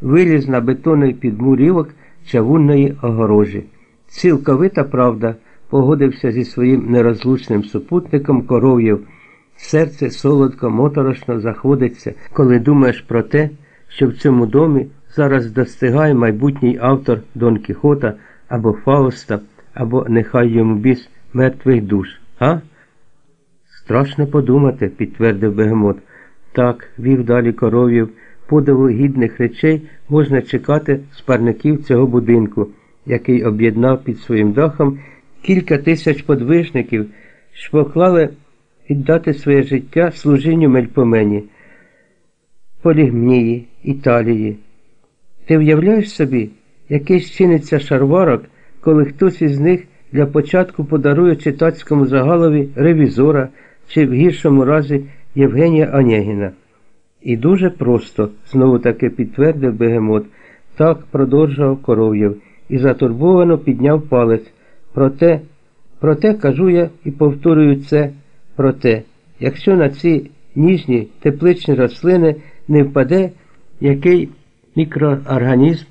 виліз на бетонний підмурівок чавунної огорожі. Цілковита правда погодився зі своїм нерозлучним супутником коров'єв. Серце солодко, моторошно заходиться, коли думаєш про те, що в цьому домі зараз достигає майбутній автор Дон Кіхота або Фауста, або нехай йому біс мертвих душ. А? Страшно подумати, підтвердив Бегемот. Так, вів далі коров'їв, подиву гідних речей можна чекати з парників цього будинку, який об'єднав під своїм дахом кілька тисяч подвижників, що поклали віддати своє життя служінню Мельпомені, Полігмнії, Італії. Ти уявляєш собі, який чиниться шарварок, коли хтось із них для початку подарує читацькому загалові ревізора чи в гіршому разі Євгенія Онєгіна. І дуже просто, знову таки підтвердив Бегемот, так продовжував коров'єв і затурбовано підняв палець. Проте, проте кажу я і повторюю це, проте, якщо на ці ніжні тепличні рослини не впаде який мікроорганізм,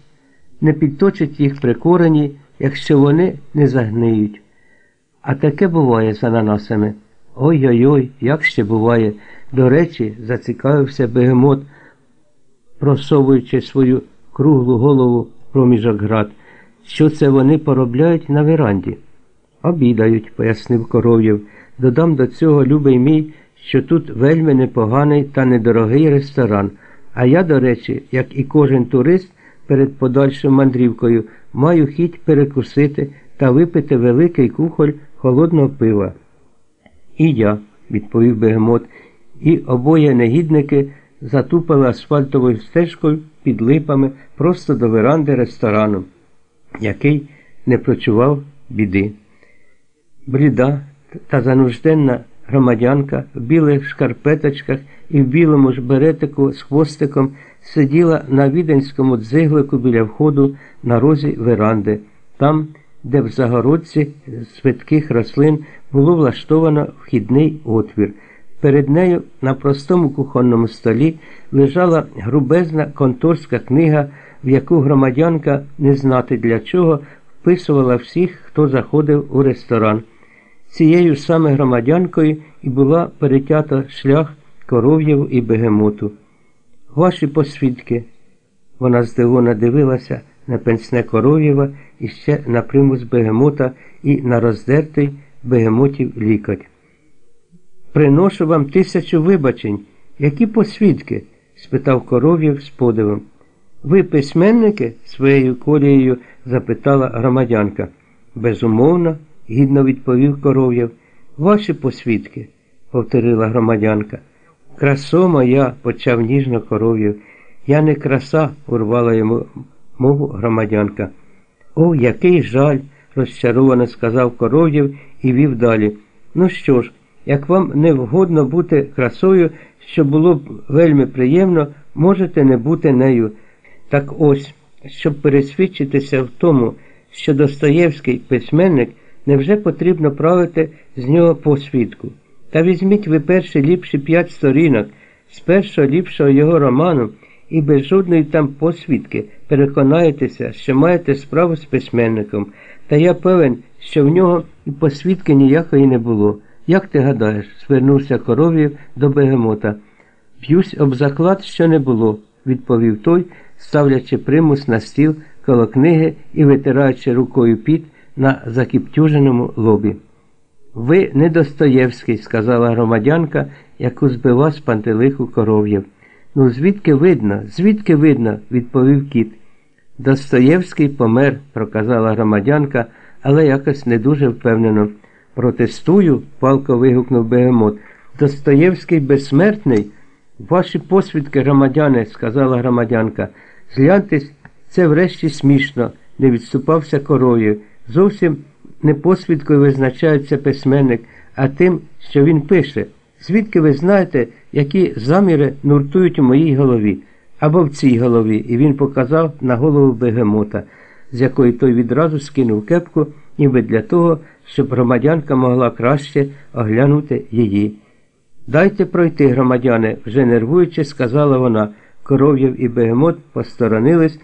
не підточить їх при корені, якщо вони не загниють. А таке буває з ананасами. Ой-ой-ой, як ще буває. До речі, зацікавився бегемот, просовуючи свою круглу голову проміжок град. Що це вони поробляють на веранді? Обідають, пояснив коров'єв. Додам до цього, любий мій, що тут вельми непоганий та недорогий ресторан. А я, до речі, як і кожен турист перед подальшою мандрівкою, маю хіть перекусити та випити великий кухоль холодного пива. І я, відповів бегемот, і обоє негідники затупили асфальтовою стежкою під липами просто до веранди ресторану, який не прочував біди. Бліда та занужденна громадянка в білих шкарпеточках і в білому ж беретику з хвостиком сиділа на віденському дзиглику біля входу на розі веранди, там, де в загородці з швидких рослин було влаштовано вхідний отвір. Перед нею на простому кухонному столі лежала грубезна конторська книга, в яку громадянка, не знати для чого, вписувала всіх, хто заходив у ресторан. Цією саме громадянкою і була перетята шлях коров'єв і бегемоту. Ваші посвідки. Вона здивовано дивилася на пенсне коров'єва і ще на примус бегемота і на роздертий бегемотів лікоть. Приношу вам тисячу вибачень. Які посвідки? спитав коров'єв з подивом. Ви письменники? своєю колією запитала громадянка. Безумовно, гідно відповів коров'єв. Ваші посвідки, повторила громадянка. Красо моя, почав ніжно коров'єв. Я не краса, урвала йому мову громадянка. О, який жаль, розчаровано сказав коров'єв і вів далі. Ну що ж, як вам не вгодно бути красою, що було б вельми приємно, можете не бути нею. Так ось, щоб пересвідчитися в тому, що Достоєвський письменник, невже потрібно правити з нього посвідку. Та візьміть ви перші ліпші п'ять сторінок з першого ліпшого його роману і без жодної там посвідки переконаєтеся, що маєте справу з письменником, та я певен, що в нього і посвідки ніякої не було. Як ти гадаєш? звернувся коров'єв до бегемота. Б'юсь об заклад, що не було, відповів той, ставлячи примус на стіл коло книги і витираючи рукою піт на закіптюженому лобі. Ви не Достоєвський, сказала громадянка, яку збила з пантелиху коров'єв. Ну, звідки видно, звідки видно, відповів кіт. Достоєвський помер, проказала громадянка, але якось не дуже впевнено. Протестую, палко вигукнув бегемот. Достоєвський безсмертний. Ваші посвідки, громадяни, сказала громадянка. Згляньтесь, це врешті смішно, не відступався коров'єв. Зовсім не посвідкою визначається письменник, а тим, що він пише. Звідки ви знаєте, які заміри нуртують у моїй голові, або в цій голові, і він показав на голову бегемота, з якої той відразу скинув кепку, ніби для того, щоб громадянка могла краще оглянути її. Дайте пройти, громадяни, вже нервуючи, сказала вона. Коров'єв і Бегемот посторонились